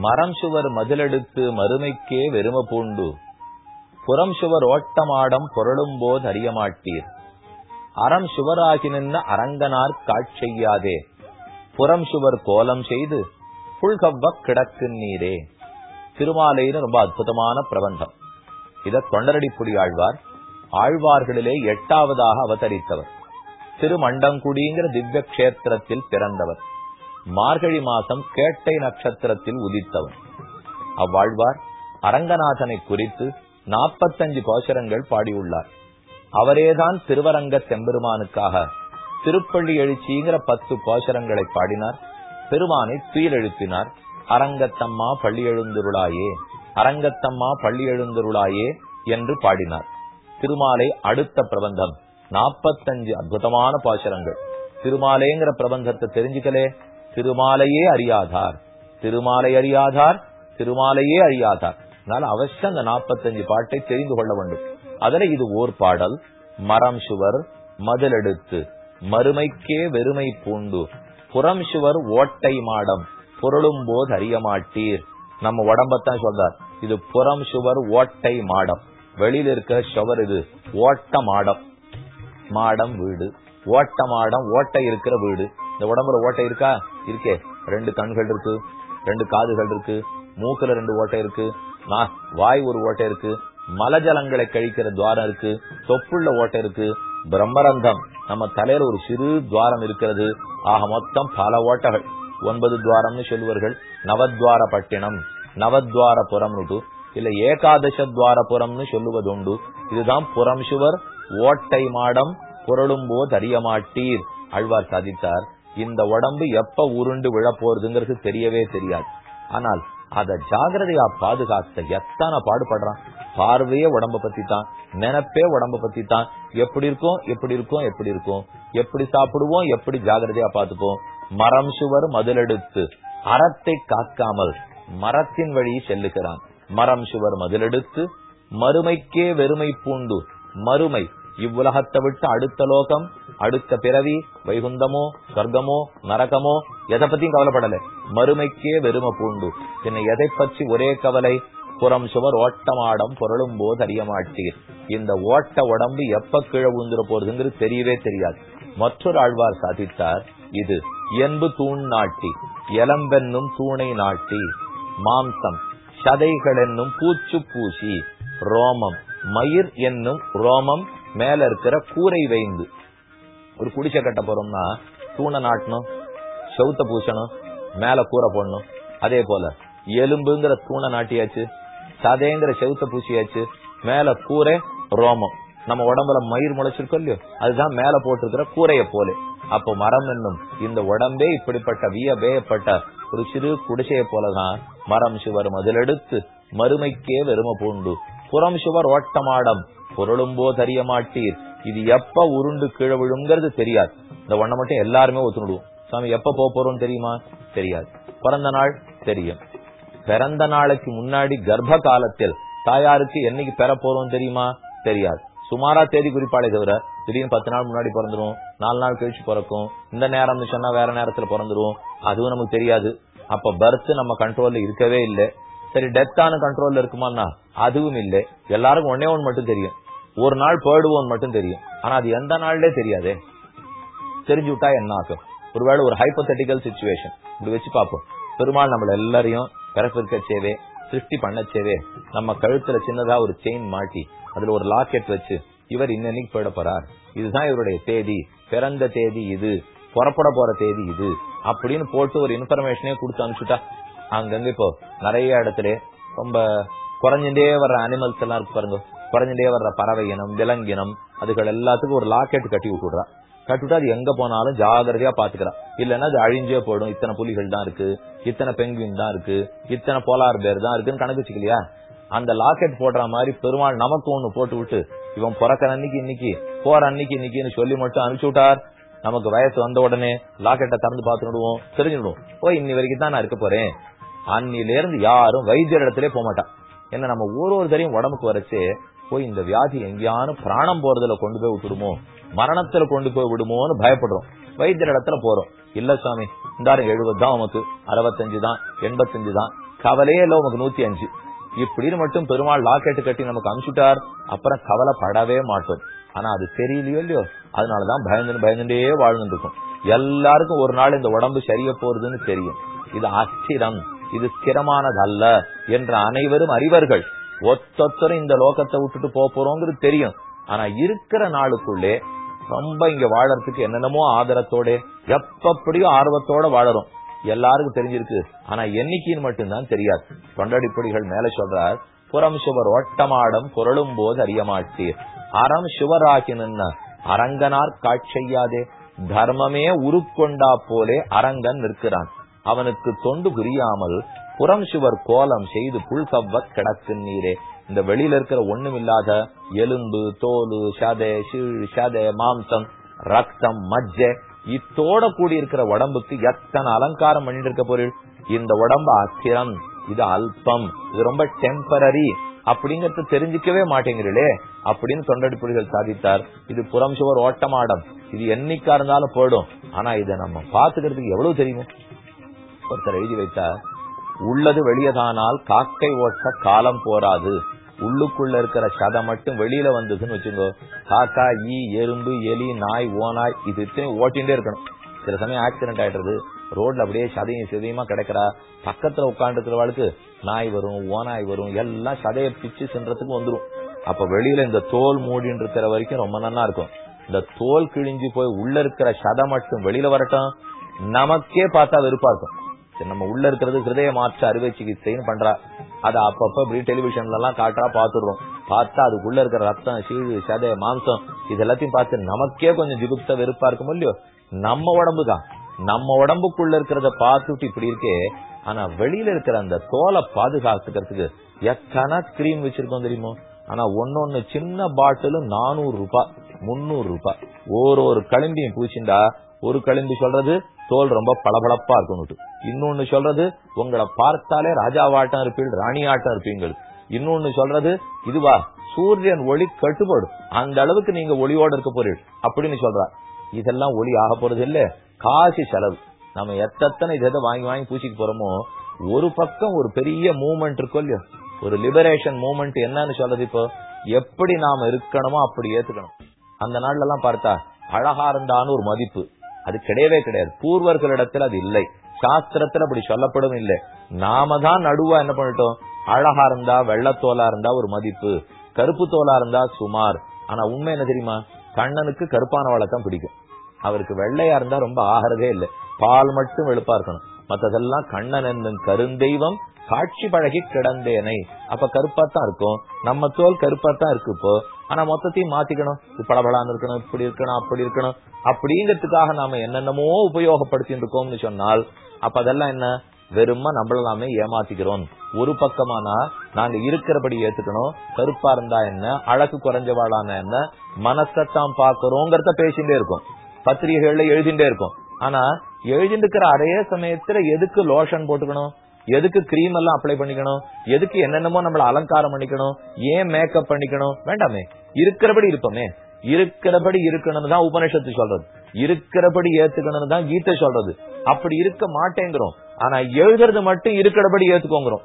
மரம் சுவர் மதிலெடுத்து மறுமைக்கே வெறும பூண்டு. புறம் சுவர் ஓட்டமாடம் பொருளும் போது அறியமாட்டீர். அறம் சுவராகி நின்ன அரங்கனார் காட்செய்யாதே புறம் சுவர் கோலம் செய்து புல்கவ்வ கிடக்கு நீரே. திருமாலைன்னு ரொம்ப அற்புதமான பிரபந்தம். இத தொண்டரடிப்புடி ஆழ்வார் ஆழ்வார்களிலே எட்டாவதாக அவதரித்தவர். திருமண்டங்குடிங்கிற திவ்ய கஷேத்திரத்தில் பிறந்தவர். மார்கழி மாசம் கேட்டை நட்சத்திரத்தில் உதித்தவர் அவ்வாழ்வார் அரங்கநாதனை குறித்து நாற்பத்தஞ்சு கோஷரங்கள் பாடியுள்ளார். அவரேதான் திருவரங்க செம்பெருமானுக்காக திருப்பள்ளி எழுச்சிங்கிற பத்து கோஷரங்களை பாடினார். பெருமானை துயில் அரங்கத்தம்மா பள்ளி எழுந்துருளாயே அரங்கத்தம்மா பள்ளி எழுந்துருளாயே என்று பாடினார். திருமாலை அடுத்த பிரபந்தம். நாற்பத்தஞ்சு அற்புதமான பாசுரங்கள் திருமாலேங்கிற பிரபந்தத்தை தெரிஞ்சுக்கலே. திருமாலையே அறியாதார். திருமாலை அறியாதார் திருமாலையே அறியாதார். அதனால அவசியம் அந்த நாற்பத்தஞ்சு பாட்டை தெரிந்து கொள்ள வேண்டும். அதுல இது ஓர் பாடல். மரம் சுவர் மதிலெடுத்து மறுமைக்கே வெறுமை பூண்டு. புறம் சுவர் ஓட்டை மாடம். புரளும் போது அறிய மாட்டீர். நம்ம உடம்பத்தான் சொல்றார். இது புறம் சுவர் ஓட்டை மாடம். வெளியில இருக்கிற சுவர் இது ஓட்ட மாடம். மாடம் வீடு. ஓட்ட மாடம் ஓட்டை இருக்கிற வீடு. இந்த உடம்புல ஓட்டை இருக்கா? இருக்கே. ரெண்டு கண்கள் இருக்கு ரெண்டு காதுகள் இருக்கு மூக்குல ரெண்டு ஓட்டை இருக்கு வாய் ஒரு ஓட்டை இருக்கு மலஜலங்களை கழிக்கிற துவாரம் இருக்கு தொப்புள்ள ஓட்டை இருக்கு பிரம்மரந்தம். நம்ம தலையில ஒரு சிறு துவாரம் இருக்கிறது. ஆக மொத்தம் பல ஓட்டைகள். ஒன்பது துவாரம்னு சொல்லுவார்கள். நவத்வார பட்டினம். நவத்வார புறம் இல்ல ஏகாதச துவாரபுரம்னு சொல்லுவதுண்டு இதுதான் புறம் சுவர். ஓட்டை மாடம். புரளும் போது அறிய மாட்டீர். அழ்வார் சாதித்தார். இந்த உடம்பு எப்ப உருண்டு விழப்போறதுங்கிறது தெரியவே தெரியாது. ஆனால் அத ஜாகிரதையா பாதுகாத்த எத்தனை பாடுபடுறான்? பார்வையே உடம்ப பத்தி தான் நினைப்பே உடம்ப பத்தி தான் எப்படி இருக்கும் எப்படி இருக்கும் எப்படி இருக்கும்? எப்படி சாப்பிடுவோம் எப்படி ஜாகிரதையா பாத்துப்போம் மரம் சுவர் மதிலெடுத்து அறத்தை காக்காமல் மரத்தின் வழி செல்லுகிறான். மரம் சுவர் மதிலெடுத்து மறுமைக்கே வெறுமை பூண்டு மறுமை இவ்வுலகத்தை விட்டு அடுத்த லோகம் அடுத்த பிறவி வைகுந்தமோ சொர்க்கமோ நரகமோ எதை பத்தியும் கவலைப்படல. மறுமைக்கே வெறும பூண்டு. பின்ன எதை பற்றி ஒரே கவலை? புறம் சுவர் ஓட்டமாடம் பொருளும் போது அறிய மாட்டீர். இந்த ஓட்ட உடம்பு எப்ப கீழே விழுந்துட போறதுங்கிறது தெரியவே தெரியாது. மற்றொரு ஆழ்வார் சாதித்தார் இது என்பு தூண் நாட்டி எலம்பென்னும் தூணை நாட்டி மாம்சம் சதைகள் என்னும் பூச்சு பூசி ரோமம் மயிர் என்னும் ரோமம் மேல இருக்கிற கூரை வைந்து ஒரு குடிசை கட்ட போறோம்னா தூணை நாட்டணும் செவுத்த பூசணும் மேல கூரை போடணும். அதே போல எலும்புங்கிற தூணை நாட்டியாச்சு சதைங்கிற செவுத்த பூசியாச்சு மேல கூரை ரோமம். நம்ம உடம்புல மயிர் முளைச்சிருக்கோம் இல்லையோ அதுதான் மேல போட்டிருக்கிற கூரைய போல. அப்போ மரம் என்னும் இந்த உடம்பே இப்படிப்பட்ட வியபேயப்பட்ட ஒரு சிறு குடிசையை போலதான் மரம் சுவர் மதிலெடுத்து மறுமைக்கே வெறும பூண்டு. புறம் சுவர் ஓட்டமாடம். பொருளும் போது அறிய மாட்டீர் இது எப்ப உருண்டு கீழே விழுங்கிறது தெரியாது. இந்த ஒண்ண மட்டும் எல்லாருமே ஒத்துணுடுவோம். சாமி எப்ப போக போறோம் தெரியுமா? தெரியாது. பிறந்த நாள் தெரியும். பிறந்த நாளைக்கு முன்னாடி கர்ப்ப காலத்தில் தாயாருக்கு என்னைக்கு பெற போறோம் தெரியுமா? தெரியாது. சுமாரா தேதி குறிப்பாளே தவிர திடீர்னு பத்து நாள் முன்னாடி பிறந்துரும் நாலு நாள் கழிச்சு பிறக்கும் இந்த நேரம் சொன்னா வேற நேரத்துல பிறந்துரும் அதுவும் நமக்கு தெரியாது. அப்ப பர்த் நம்ம கண்ட்ரோல்ல இருக்கவே இல்லை. சரி டெத்தான கண்ட்ரோல்ல இருக்குமான்னா அதுவும் இல்லை. எல்லாருக்கும் ஒன்னே ஒன்று மட்டும் தெரியும். ஒரு நாள் போயிடுவோம் மட்டும் தெரியும். ஆனா அது எந்த நாள்லே தெரியாதே. தெரிஞ்சு விட்டா என்ன ஆகும்? ஒருவேளை ஒரு ஹைப்போதெட்டிக்கல் சுச்சுவேஷன் இப்படி வச்சு பார்ப்போம். பெருமாள் நம்மள எல்லாரையும் பிறப்பிற்க சேவே சிருஷ்டி பண்ணச்சேவே நம்ம கழுத்துல சின்னதா ஒரு செயின் மாட்டி அதுல ஒரு லாக்கெட் வச்சு இவர் இன்னைக்கு போயிட போறார். இதுதான் இவருடைய தேதி. பிறந்த தேதி இது. புறப்பட போற தேதி இது. அப்படின்னு போட்டு ஒரு இன்ஃபர்மேஷனே கொடுத்து அனுப்பிச்சுட்டா அங்கங்க இப்போ நிறைய இடத்துல ரொம்ப குறைஞ்சுட்டே வர்ற அனிமல்ஸ் எல்லாம் இருக்கு பாருங்க. குறைஞ்சுட்டே வர்ற பறவை இனம் விலங்கினம் அதுகள் எல்லாத்துக்கும் ஒரு லாக்கெட் கட்டி விட்டுடுறா. கட்டுவிட்டு அது எங்க போனாலும் ஜாகிரதையா பாத்துக்கிறான் இல்லைன்னா அது அழிஞ்சே போயிடும். இத்தனை புலிகள் தான் இருக்கு இத்தனை பெங்குவின் தான் இருக்கு இத்தனை போலார் பேர் தான் இருக்குன்னு கணக்கு வச்சுக்கலையா? அந்த லாக்கெட் போடுற மாதிரி பெருமாள் நமக்கு ஒண்ணு போட்டு விட்டு இவன் பிறக்கிற அன்னைக்கு இன்னைக்கு போற அன்னைக்கு இன்னைக்குன்னு சொல்லி மட்டும் அனுப்பிச்சு விட்டார். நமக்கு வயசு வந்த உடனே லாக்கெட்டை திறந்து பார்த்துடுவோம் தெரிஞ்சுடுவோம் ஓ இன்னி வரைக்கும் தான் நான் இருக்க போறேன். அன்னில இருந்து யாரும் வைத்தியர் இடத்துல போக மாட்டான் என்ன நம்ம ஒரு ஒரு தரையும் உடம்புக்கு வரைச்சு போய் இந்த வியாதி எங்கேயானு பிராணம் போறதுல கொண்டு போய் விட்டுடுமோ? மரணத்துல கொண்டு போய் விடுமோன்னு பயப்படுறோம். வைத்தியர் இடத்துல போறோம். இல்ல சாமி இந்தாரு எழுபது தான் உமக்கு அறுபத்தஞ்சு தான் எண்பத்தஞ்சு தான். கவலையே இல்ல உமக்கு நூத்தி அஞ்சு இப்படின்னு மட்டும் பெருமாள் லாக்கெட்டு கட்டி நமக்கு அனுப்பிச்சுட்டார். அப்புறம் கவலைப்படவே மாட்டோம். ஆனா அது தெரியலையோ இல்லையோ? அதனாலதான் பயந்து பயந்துட்டே வாழ்ந்துட்டு இருக்கும். எல்லாருக்கும் ஒரு நாள் இந்த உடம்பு சரிய போறதுன்னு தெரியும். இது அஸ்திரம். இது ஸ்திரமானது அல்ல என்ற அனைவரும் அறிவர்கள். ஒத்தொத்தரும் இந்த லோகத்தை விட்டுட்டு போக போறோங்கிறது தெரியும். ஆனா இருக்கிற நாளுக்குள்ளே ரொம்ப இங்க வாழறதுக்கு என்னென்னமோ ஆதரத்தோட எப்படியோ ஆர்வத்தோட வாழறோம். எல்லாருக்கும் தெரிஞ்சிருக்கு. ஆனா என்னைக்குன்னு மட்டும்தான் தெரியாது. தொண்டடிப்படிகள் மேல சொல்றார் புறம் சுவர் ஓட்டமாடம் புரளும் போது அறியமாட்டீர். அறம் சுவராக்கி நின்ன அரங்கனார் காட்செய்யாதே தர்மமே உருக்கொண்டா போலே அரங்கன் நிற்கிறான். அவனுக்கு தொண்டு புரியாமல் புறம் சுவர் கோலம் செய்து புல்கவ்வ கிடக்கு நீரே. இந்த வெளியில இருக்கிற ஒண்ணுமில்லாத எலும்பு தோலு சதை சீழ் சதை மாம்சம் ரத்தம் மஜ்ஜ இத்தோட கூடி இருக்கிற உடம்புக்கு எத்தனை அலங்காரம் பண்ணிட்டு இருக்க பொருள் இந்த உடம்பு அஸ்திரம் இது அல்பம் இது ரொம்ப டெம்பரரி அப்படிங்கறது தெரிஞ்சுக்கவே மாட்டேங்கிறீளே அப்படின்னு தொண்டடிப்புலிகள் சாதித்தார். இது புறம் சுவர் ஓட்டமாடம். இது என்னைக்கா இருந்தாலும் போயிடும். ஆனா இதை நம்ம பாத்துக்கிறதுக்கு எவ்வளவு தெரியுமோ? ஒருத்தர் எழுதி வைத்தார். உள்ளது வெளியதானால் காக்கை ஓட்ட காலம் போராது உள்ளுக்குள்ள இருக்கிற சதை மட்டும் வெளியில வந்ததுன்னு வச்சுக்கோ காக்கா ஈ எறும்பு எலி நாய் ஓநாய் இது இத்தனையும் ஓட்டிகிட்டே இருக்கணும். சில சமயம் ஆக்சிடென்ட் ஆயிடுறது. ரோட்ல அப்படியே சதையும் சிதையுமா கிடைக்கிறா. பக்கத்துல உட்காந்து இருக்கிறவளுக்கு நாய் வரும் ஓனாய் வரும் எல்லாம் சதையை பிச்சு சென்றதுக்கு வந்துடும் அப்ப வெளியில இந்த தோல் மூடின்னு இருக்கிற வரைக்கும் ரொம்ப நல்லா இருக்கும். இந்த தோல் கிழிஞ்சு போய் உள்ள இருக்கிற சதை மட்டும் வெளியில வரட்டும். நமக்கே பார்த்தா வெறுப்பா இருக்கும். நம்ம உள்ள இருக்கிறது ஹிருதய மாற்ற அறுவை சிகிச்சைன்னு பண்றா. அத அப்பப்ப இப்படி டெலிவிஷன்ல எல்லாம் காட்டுறா பாத்துடுறோம் பார்த்தா அதுக்குள்ள இருக்கிற ரத்தம் சீழு சதை மாம்சம் இது எல்லாத்தையும் பார்த்து நமக்கே கொஞ்சம் ஜிகுப்த வெறுப்பா இருக்கும் இல்லையோ? நம்ம உடம்பு தான் நம்ம உடம்புக்குள்ள இருக்கிறத பார்த்துட்டு இப்படி இருக்கே. ஆனா வெளியில இருக்கிற அந்த தோலை பாதுகாத்துக்கிறதுக்கு எத்தனை கிரீம் வச்சிருக்கோம் தெரியுமோ? ஆனா ஒன்னொன்னு சின்ன பாட்டிலும் நானூறு ரூபாய் முன்னூறு ரூபாய். ஒரு ஒரு களிம்பியும் பூச்சிண்டா ஒரு களிம்பு சொல்றது தோல் ரொம்ப பளபளப்பா இருக்கணும் இன்னொன்னு சொல்றது உங்களை பார்த்தாலே ராஜாவாட்டம் இருப்பீங்க ராணி ஆட்டம் இருப்பீங்க. இன்னொன்னு சொல்றது இதுவா சூரியன் ஒளி கட்டுப்படும். அந்த அளவுக்கு நீங்க ஒளியோட இருக்க போறீங்க. அப்படின்னு சொல்றா. இதெல்லாம் ஒளி ஆக போறது இல்ல. காசு செலவு. நம்ம எத்தனை இதை வாங்கி வாங்கி பூச்சிக்கு போறோமோ ஒரு பக்கம் ஒரு பெரிய மூவ்மெண்ட் இருக்கும் இல்லையோ ஒரு லிபரேஷன் மூவ்மெண்ட் என்னன்னு சொல்றது இப்போ எப்படி நாம இருக்கணுமோ அப்படி ஏத்துக்கணும். அந்த நாள்ல எல்லாம் பார்த்தா அழகா இருந்தான்னு ஒரு மதிப்பு. அது கிடையவே கிடையாது. பூர்வர்களிடத்தில் அது இல்லை. சாஸ்திரத்துல அப்படி சொல்லப்படும் இல்லை. நாம தான் நடுவா என்ன பண்ணிட்டோம்? அழகா இருந்தா வெள்ளத்தோலா இருந்தா ஒரு மதிப்பு. கருப்பு தோலா இருந்தா சுமார். ஆனா உண்மை என்ன தெரியுமா? கண்ணனுக்கு கருப்பான வழக்கம் பிடிக்கும். அவருக்கு வெள்ளையா இருந்தா ரொம்ப ஆகிறதே இல்லை. பால் மட்டும் வெளுப்பா இருக்கணும். மத்ததெல்லாம் கண்ணன் என்னும் கருந்தெய்வம் காட்சி பழகி கிடந்தேனை. அப்ப கருப்பாத்தான் இருக்கும். நம்ம தோல் கருப்பாத்தான் இருக்கு இப்போ. ஆனா மொத்தத்தையும் மாத்திக்கணும். இது இருக்கணும் இப்படி இருக்கணும் அப்படி இருக்கணும். அப்படிங்கிறதுக்காக நாம என்னென்னமோ உபயோகப்படுத்தி இருக்கோம்னு சொன்னால் அப்ப அதெல்லாம் என்ன? வெறுமா நம்மள நாமே ஏமாத்திக்கிறோம். ஒரு பக்கமானா நாங்க இருக்கிறபடி ஏத்துக்கணும். கருப்பா இருந்தா என்ன? அழகு குறைஞ்சவாளான என்ன? மனசத்தான் பாக்குறோங்கிறத பேசிட்டே இருக்கும். பத்திரிகைகள்ல எழுதிட்டே இருக்கும். ஆனா எழுதிட்டு இருக்கிற அதே சமயத்துல எதுக்கு லோஷன் போட்டுக்கணும்? எதுக்கு கிரீம் எல்லாம் அப்ளை பண்ணிக்கணும்? எதுக்கு என்னென்னமோ நம்மள அலங்காரம் பண்ணிக்கணும்? ஏன் மேக்கப் பண்ணிக்கணும்? வேண்டாமே. இருக்கிறபடி இருப்போமே. இருக்கிறபடி இருக்கணும்னு தான் உபனிஷத்து சொல்றது. இருக்கிறபடி ஏத்துக்கணும்னு தான் கீதை சொல்றது. அப்படி இருக்க மாட்டேங்கிறோம். ஆனா எழுதுறது மட்டும் இருக்கிறபடி ஏத்துக்கோங்கிறோம்.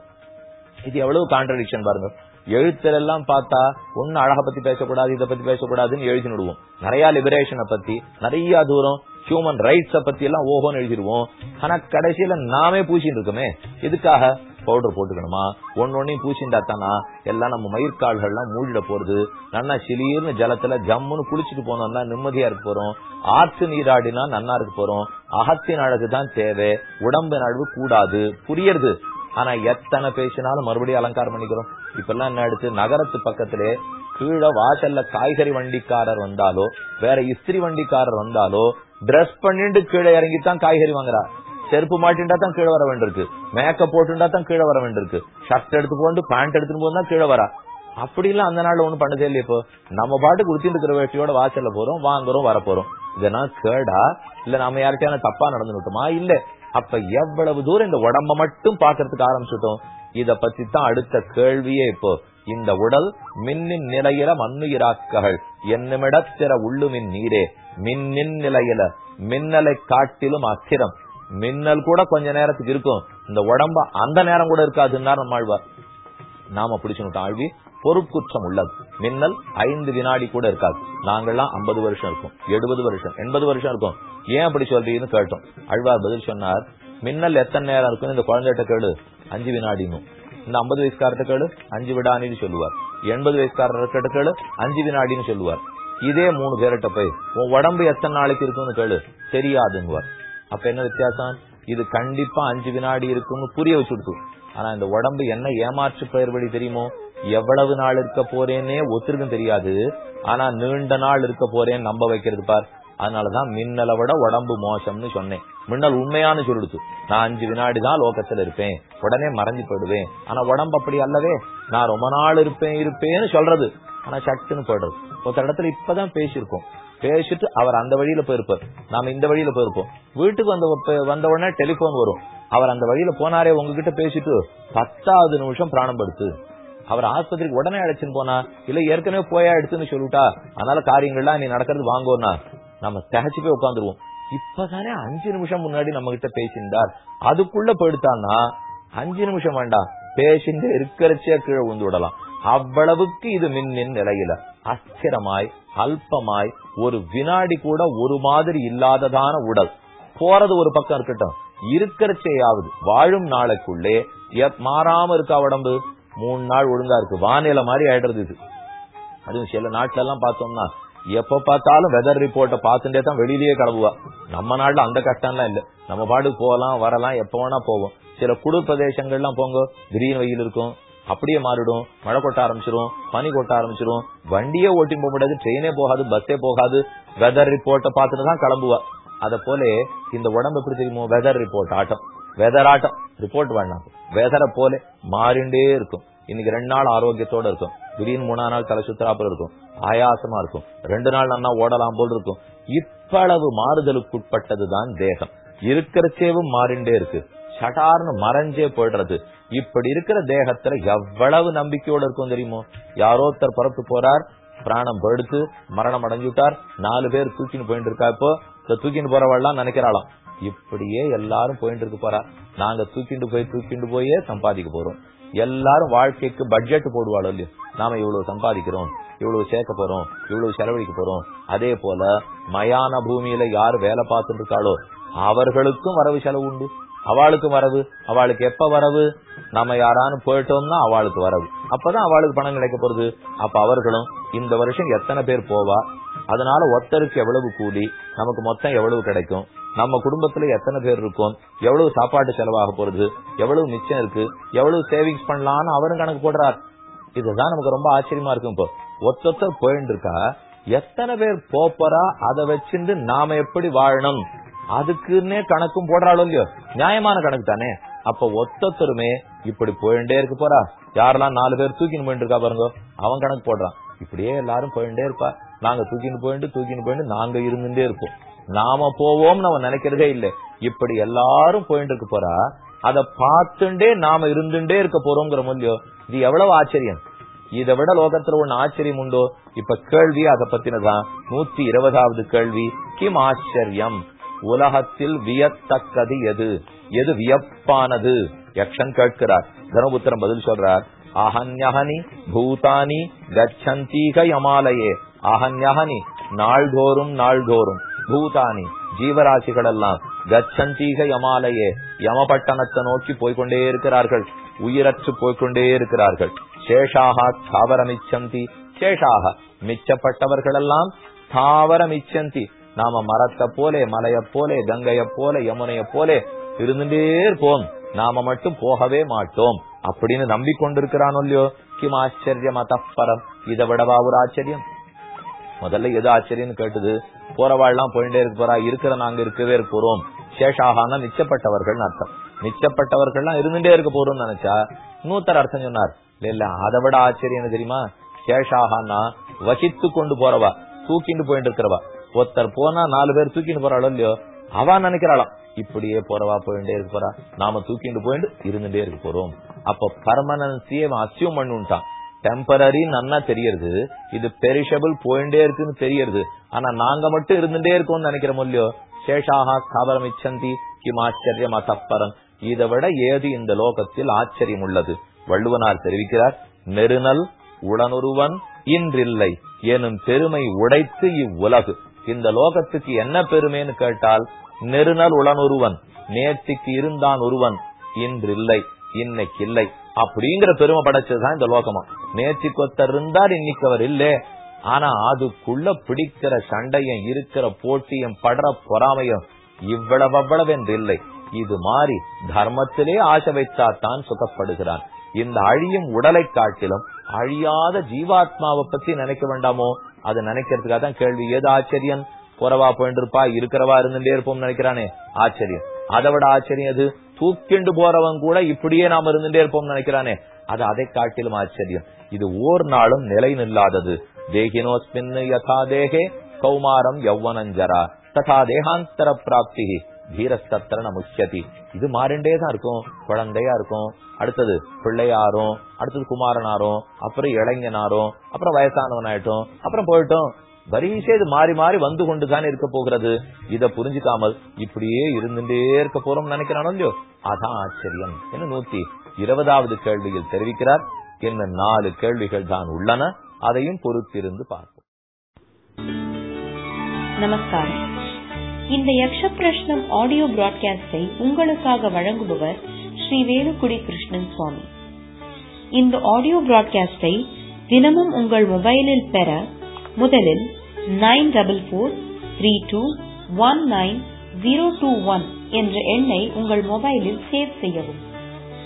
இது எவ்வளவு கான்ட்ரடிக்ஷன் பாருங்க. எழுத்தரெல்லாம் பார்த்தா ஒண்ணு அழக பத்தி பேசக்கூடாது இதை பத்தி பேசக்கூடாதுன்னு எழுதி விடுவோம். நிறைய லிபரேஷனை பத்தி நிறைய தூரம் ஹியூமன் ரைட்ஸ பத்தி எல்லாம் ஓஹோன்னு எழுதிடுவோம். ஆனா கடைசியில நாமே பூசிட்டு இருக்கோமே. எதுக்காக? பவுடர் போட்டுக்கணுமா? ஒன்னொன்னையும் பூசிண்டா தானா? எல்லாம் நம்ம மயிர்கால்கள்லாம் மூழ்கிட போறது. நல்லா சிலிர்னு ஜலத்துல ஜம்முன்னு குளிச்சுட்டு போனோம்னா நிம்மதியா இருக்க போறோம். ஆற்று நீராடினா நன்னா இருக்க போறோம். அகத்தின் அழகு தான் தேவை. உடம்பின் அழகு கூடாது. புரியறது. ஆனா எத்தனை பேசினாலும் மறுபடியும் அலங்காரம் பண்ணிக்கிறோம். இப்ப எல்லாம் என்ன ஆயிடுச்சு? நகரத்து பக்கத்திலே கீழே வாசல்ல காய்கறி வண்டிக்காரர் வந்தாலோ வேற இஸ்திரி வண்டிக்காரர் வந்தாலோ டிரெஸ் பண்ணிட்டு கீழே இறங்கித்தான் காய்கறி வாங்குறா. செருப்பு மாட்டின்றா தான் கீழே வர வேண்டியிருக்கு. மேக்கப் போட்டுண்டா தான் கீழே வர வேண்டியிருக்கு. ஷர்ட் எடுத்து போண்டு பேண்ட் எடுத்துட்டு போது தான் கீழே வரா. அப்படி எல்லாம் அந்த நாள்ல ஒண்ணும் பண்ணதே இல்லையா இப்போ. நம்ம பாட்டுக்கு உடுத்திட்டு இருக்கிற வேட்டியோட வாசல்ல போறோம் வாங்குறோம் வரப்போறோம். இதெல்லாம் கேடா? இல்ல நாம யார்கிட்டயான தப்பா நடந்துட்டோமா இல்ல. அப்ப எவ்வளவு தூரம் இந்த உடம்ப மட்டும் பாக்குறதுக்கு ஆரம்பிச்சுட்டோம். இத பத்தி தான் அடுத்த கேள்வியே இப்போ. இந்த உடல் மின்னின் நிலையில மண்ணுயிராக்ககள். என்னுமிடத்திற உள்ளுமின் நீரே. மின்னின் நிலையில மின்னலை காட்டிலும் அஸ்திரம் மின்னல் கூட கொஞ்ச நேரத்துக்கு இருக்கும். இந்த உடம்ப அந்த நேரம் கூட இருக்காதுன்னா நம்மாழ்வார் நாம பிடிச்சுட்டோம் ஆழ்வி பொருட்குற்றம் உள்ளது. மின்னல் ஐந்து வினாடி கூட இருக்காது. நாங்கள்லாம் ஐம்பது வருஷம் இருக்கும். எழுபது வருஷம் எண்பது வருஷம் இருக்கும். ஏன் அப்படி சொல்றீங்கன்னு கேட்டோம். அழ்வார் பதில் சொன்னார் மின்னல் எத்தனை நேரம் இருக்கும் இந்த குழந்தைகிட்ட கேடு அஞ்சு வினாடினும். இந்த ஐம்பது வயசுக்காரட்ட கேடு அஞ்சு விடானின்னு சொல்லுவார். எண்பது வயசுக்காரர்கிட்ட கேளு அஞ்சு வினாடின்னு சொல்லுவார். இதே மூணு பேர்கிட்ட போய் உன் உடம்பு எத்தனை நாளைக்கு இருக்கும்னு கேளு. தெரியாதுங்குவார். அப்ப என்ன வித்தியாசம்? இது கண்டிப்பா அஞ்சு வினாடி இருக்கும்னு புரிய வச்சுடுத்து ஆனா இந்த உடம்பு என்ன ஏமாற்று பெயர் வழி தெரியுமோ? எவ்வளவு நாள் இருக்க போறேன்னே ஒத்துருக்கும் தெரியாது. ஆனா நீண்ட நாள் இருக்க போறேன்னு நம்ப வைக்கிறது பார். அதனாலதான் மின்னலை விட உடம்பு மோசம்னு சொன்னேன். மின்னல் உண்மையான சொல்லிடுச்சு. நான் அஞ்சு வினாடி தான் லோகத்துல இருப்பேன். உடனே மறைஞ்சு போயிடுவேன். ஆனா உடம்பு அப்படி அல்லவே நான் ரொம்ப நாள் இருப்பேன் இருப்பேன்னு சொல்றது. ஆனா சட்டுன்னு போயிடுறது. ஒருத்தர் இடத்துல இப்பதான் பேசியிருக்கோம். பேசிட்டு அவர் அந்த வழியில போயிருப்பார். நாம இந்த வழியில போயிருப்போம். வீட்டுக்கு வந்த வந்த உடனே டெலிபோன் வரும். அவர் அந்த வழியில போனாரே உங்ககிட்ட பேசிட்டு பத்தாவது நிமிஷம் பிராணம் படுத்து. அவர் ஆஸ்பத்திரிக்கு உடனே அழைச்சின்னு போனா இல்ல ஏற்கனவே போயா எடுத்துன்னு சொல்லிட்டா அதனால காரியங்கள்லாம் நீ நடக்கிறது வாங்கோனா நம்ம தகச்சு போய் உட்காந்துருவோம் இப்பதானே அஞ்சு நிமிஷம் முன்னாடி நம்ம கிட்ட பேசியிருந்தார். அதுக்குள்ள போயிடுத்தான்னா அஞ்சு நிமிஷம் வேண்டாம் பேசிட்டு இருக்கிறச்சியா கீழே உந்து விடலாம். அவ்வளவுக்கு இது மின்னின் நிலையில. அஸ்திரமாய் அல்பமாய் ஒரு வினாடி கூட ஒரு மாதிரி இல்லாததான உடல். போறது ஒரு பக்கம் இருக்கட்டும். இருக்கிறச்சேயாவது வாழும் நாளைக்குள்ளே மாறாம இருக்கா உடம்பு? மூணு நாள் ஒழுங்கா இருக்கு. வானிலை மாதிரி ஆயிடுறது இது. அதுவும் சில நாட்டுல எல்லாம் பார்த்தோம்னா எப்ப பார்த்தாலும் வெதர் ரிப்போர்ட்டை பார்த்துட்டே தான் வெளியிலேயே கிளம்புவா. நம்ம நாட்டுல அந்த கஷ்டம்லாம் இல்ல. நம்ம பாட்டுக்கு போகலாம் வரலாம் எப்ப வேணா போவோம். சில குளிர் பிரதேசங்கள்லாம் போங்க திடீர்னு வெயில் இருக்கும் அப்படியே மாறிடும் மழை கொட்ட ஆரம்பிச்சிரும் பனி கொட்ட ஆரம்பிச்சிரும். வண்டியே ஓட்டி போக முடியாது ட்ரெயினே போகாது பஸ்ஸே போகாது. வெதர் ரிப்போர்ட்டை பார்த்துட்டு தான் கிளம்புவா. அத போல இந்த உடம்பு எப்படி தெரியுமோ வெதர் ரிப்போர்ட் ஆட்டம். வெதர் ஆட்டம். ரிப்போர்ட் வேண்டாம் வெதரை போல மாறிண்டே இருக்கும். இன்னைக்கு ரெண்டு நாள் ஆரோக்கியத்தோட இருக்கும். திடீர்னு மூணா நாள் தலை சுத்தராப்புல இருக்கும். ஆயாசமா இருக்கும். ரெண்டு நாள் நல்லா ஓடலாம் போல் இருக்கும். இப்பளவு மாறுதலுக்குட்பட்டதுதான் தேகம். இருக்கிறச்சேவும் மாறிண்டே இருக்கு. சட்டார்னு மறைஞ்சே போயிடுறது. இப்படி இருக்கிற தேகத்துல எவ்வளவு நம்பிக்கையோட இருக்கும் தெரியுமோ? யாரோ ஒருத்தர் போறார் பிராணம் படுத்து மரணம் அடைஞ்சுட்டார் நாலு பேர் தூக்கின்னு போயிட்டு இருக்கா இப்போ? இந்த தூக்கின்னு போறவெல்லாம் நினைக்கிறாளாம். இப்படியே எல்லாரும் போயிட்டு இருக்கு போறா நாங்க தூக்கிண்டு போய் தூக்கிண்டு போயே சம்பாதிக்க போறோம். எல்லாரும் வாழ்க்கைக்கு பட்ஜெட் போடுவாளோ இல்லையோ? நாம இவ்வளவு சம்பாதிக்கிறோம் இவ்வளவு சேர்க்க போறோம் இவ்வளவு செலவழிக்க போறோம். அதே போல மயான பூமியில யார் வேலை பார்த்துட்டு இருக்காளோ அவர்களுக்கும் வரவு செலவு உண்டு. அவளுக்கு வரவு. அவளுக்கு எப்ப வரவு? நம்ம யாரானு போயிட்டோம்னா அவளுக்கு வரவு. அப்பதான் அவளுக்கு பணம் கிடைக்க போறது. அப்ப அவர்களும் இந்த வருஷம் எத்தனை பேர் போவா? அதனால ஒருத்தருக்கு எவ்வளவு கூலி நமக்கு மொத்தம் எவ்வளவு கிடைக்கும்? நம்ம குடும்பத்துல எத்தனை பேர் இருக்கும்? எவ்வளவு சாப்பாட்டு செலவாக போறது? எவ்வளவு மிச்சம் இருக்கு? எவ்வளவு சேவிங்ஸ் பண்ணலாம்னு அவரும் கணக்கு போடுறார். இதுதான் நமக்கு ரொம்ப ஆச்சரியமா இருக்கும் இப்போ. ஒத்தொத்தர் போயிட்டு இருக்கா? எத்தனை பேர் போறா அதை வச்சிருந்து நாம எப்படி வாழணும்? அதுக்குன்னே கணக்கும் போடுறாளோ இல்லையோ? நியாயமான கணக்கு தானே? அப்ப ஒத்தொத்தருமே இப்படி போயிட்டே இருக்கு போறா. யாரெல்லாம் நாலு பேர் தூக்கின்னு போயிட்டு இருக்கா பாருங்க. அவன் கணக்கு போடுறான். இப்படியே எல்லாரும் போயிட்டே இருப்பா. நாங்க தூக்கின்னு போயிட்டு தூக்கின்னு போயிட்டு நாங்க இருந்துட்டே இருப்போம். நாம போவோம் நம்ம நினைக்கிறதே இல்ல. இப்படி எல்லாரும் போயிட்டு இருக்க போறா அத பார்த்துண்டே நாம இருந்துட்டே இருக்க போறோங்கிற மூலியம் இது எவ்வளவு ஆச்சரியம். இதை விட லோகத்துல ஒன்னு ஆச்சரியம் உண்டோ? இப்ப கேள்வி அதை பத்தினதான். நூத்தி இருபதாவது கேள்வி கிம் ஆச்சரியம்? உலகத்தில் வியத்தக்கது எது? எது வியப்பானது? யக்ஷன் கேட்கிறார். தர்மபுத்திரன் பதில் சொல்றார். அகன்யகனி பூதானி கச்சந்தீக யமாலயே. அகன்யகனி நாள்தோறும் நாள்தோறும். பூதானி ஜீவராசிகள் எல்லாம் கச்சந்தீக யமாலயே யமபட்டணத்தை நோக்கி போய்கொண்டே இருக்கிறார்கள். உயிரற்று போய்கொண்டே இருக்கிறார்கள். சேஷாக தாவரமிச்சந்தி. சேஷாக மிச்சப்பட்டவர்கள் எல்லாம் தாவரமிச்சந்தி. நாம மரத்தை போலே மலைய போலே கங்கைய போல யமுனைய போலே இருந்துட்டே இருப்போம். நாம மட்டும் போகவே மாட்டோம். அப்படின்னு நம்பிக்கொண்டிருக்கிறானோ இல்லையோ? கிம் ஆச்சரியம் அத்தப்பரம் இதை விடவா ஒரு ஆச்சரியம்? முதல்ல எது ஆச்சரியம் கேட்டது போறவாள்லாம் போயிட்டே இருக்க போறா இருக்கிற நாங்க இருக்கவே இருக்க போறோம். சேஷாகான நிச்சப்பட்டவர்கள் அர்த்தம். நிச்சப்பட்டவர்கள்லாம் இருந்துட்டே இருக்க போறோம்னு நினைச்சா நூத்தர் அர்த்தம் சொன்னார். இல்ல இல்ல அதை விட ஆச்சரியம் தெரியுமா? சேஷாகான்னா வசித்து கொண்டு போறவா தூக்கிட்டு போயிட்டு இருக்கிறவா. ஒருத்தர் போனா நாலு பேர் தூக்கிட்டு போறாளோ இல்லையோ அவ நினைக்கிறாளாம். இப்படியே போறவா போயிட்டே இருக்க போறா நாம தூக்கிட்டு போயிட்டு இருந்துட்டே இருக்க போறோம். அப்ப பர்மனன்சியை அசியம் பண்ணுட்டான் டெம்பரரி நன்னா தெரியறது. இது பெரிஷபிள் போயிட்டே இருக்குன்னு தெரியறது. ஆனா நாங்க மட்டும் இருந்துட்டே இருக்கோம்னு நினைக்கிறோம் இல்லையோ சேஷாக ஸ்தாபரம் இச்சந்தி கிம் ஆச்சரியம் அசப்பரம் இதை விட ஏது இந்த லோகத்தில் ஆச்சரியம் உள்ளது? வள்ளுவனார் தெரிவிக்கிறார் நெருநல் உடனொருவன் இன்றில்லை. எனும் பெருமை உடைத்து இவ்வுலகு. இந்த லோகத்துக்கு என்ன பெருமைன்னு கேட்டால் நெருநல் உடனொருவன். நேற்றுக்கு இருந்தான் ஒருவன். இன்றில்லை. இன்னைக்கு இல்லை அப்படிங்கிற பெருமை படைச்சதுதான் இந்த லோகமா? நேற்றுக்கு ஒருத்தர் இருந்தார் இன்னைக்கு அவர் இல்லே. ஆனா அதுக்குள்ள பிடிக்கிற சண்டையும் இருக்கிற போட்டியும் படுற பொறாமையும் இவ்வளவு அவ்வளவு என்று இல்லை. இது மாறி தர்மத்திலே ஆசை வைத்தாத்தான் சுகப்படுகிறான். இந்த அழியும் உடலை காட்டிலும் அழியாத ஜீவாத்மாவை பத்தி நினைக்க வேண்டாமோ? அது நினைக்கிறதுக்காக தான் கேள்வி. ஏது ஆச்சரியம் புறவா போயிட்டு இருப்பா இருக்கிறவா இருந்துட்டே இருப்போம் நினைக்கிறானே? ஆச்சரியம். அதை விட ஆச்சரியம் அது தூக்கிண்டு போறவன் கூட இப்படியே நாம இருந்துட்டே இருப்போம் நினைக்கிறானே? அது அதை காட்டிலும் ஆச்சரியம். இது ஓர் நாளும் நிலை நில்லாதது. தேகினோஸ்மின் யதா தேகே கௌமாரம் யௌவனஞ்சரா. ததா தேகாந்தர பிராப்தி தீரஸ்தத்திரன முக்கியதி இது மாறிண்டே தான் இருக்கும். குழந்தையா இருக்கும். அடுத்தது பிள்ளையாரும் அடுத்தது குமாரனாரும் அப்புறம் இளைஞனாரும் அப்புறம் வயசானவன் ஆயிட்டும் அப்புறம் போயிட்டோம். வரிசை இது மாறி மாறி வந்து கொண்டுதான் இருக்க போகிறது. இத புரிஞ்சுக்காமல் இப்படியே இருந்துட்டே இருக்க போறோம் நினைக்கிறானோ இல்லையோ? அதான் ஆச்சரியம். என்ன நூத்தி இருபதாவது கேள்வியில் தெரிவிக்கிறார். என்ன நாலு கேள்விகள் தான் உள்ளன அதையும் பொறுத்திருந்து பார்ப்போம். நமஸ்காரம். இந்த யக்ஷ பிரஷ்னம் ஆடியோ பிராட்காஸ்டை உங்களுக்காக வழங்குபவர் ஸ்ரீ வேலுக்குடி கிருஷ்ணன் சுவாமி. இந்த ஆடியோ பிராட்காஸ்டை தினமும் உங்கள் மொபைலில் பெற முதலில் nine double four three two one nine zero two one என்ற எண்ணை உங்கள் மொபைலில் சேவ் செய்யவும்.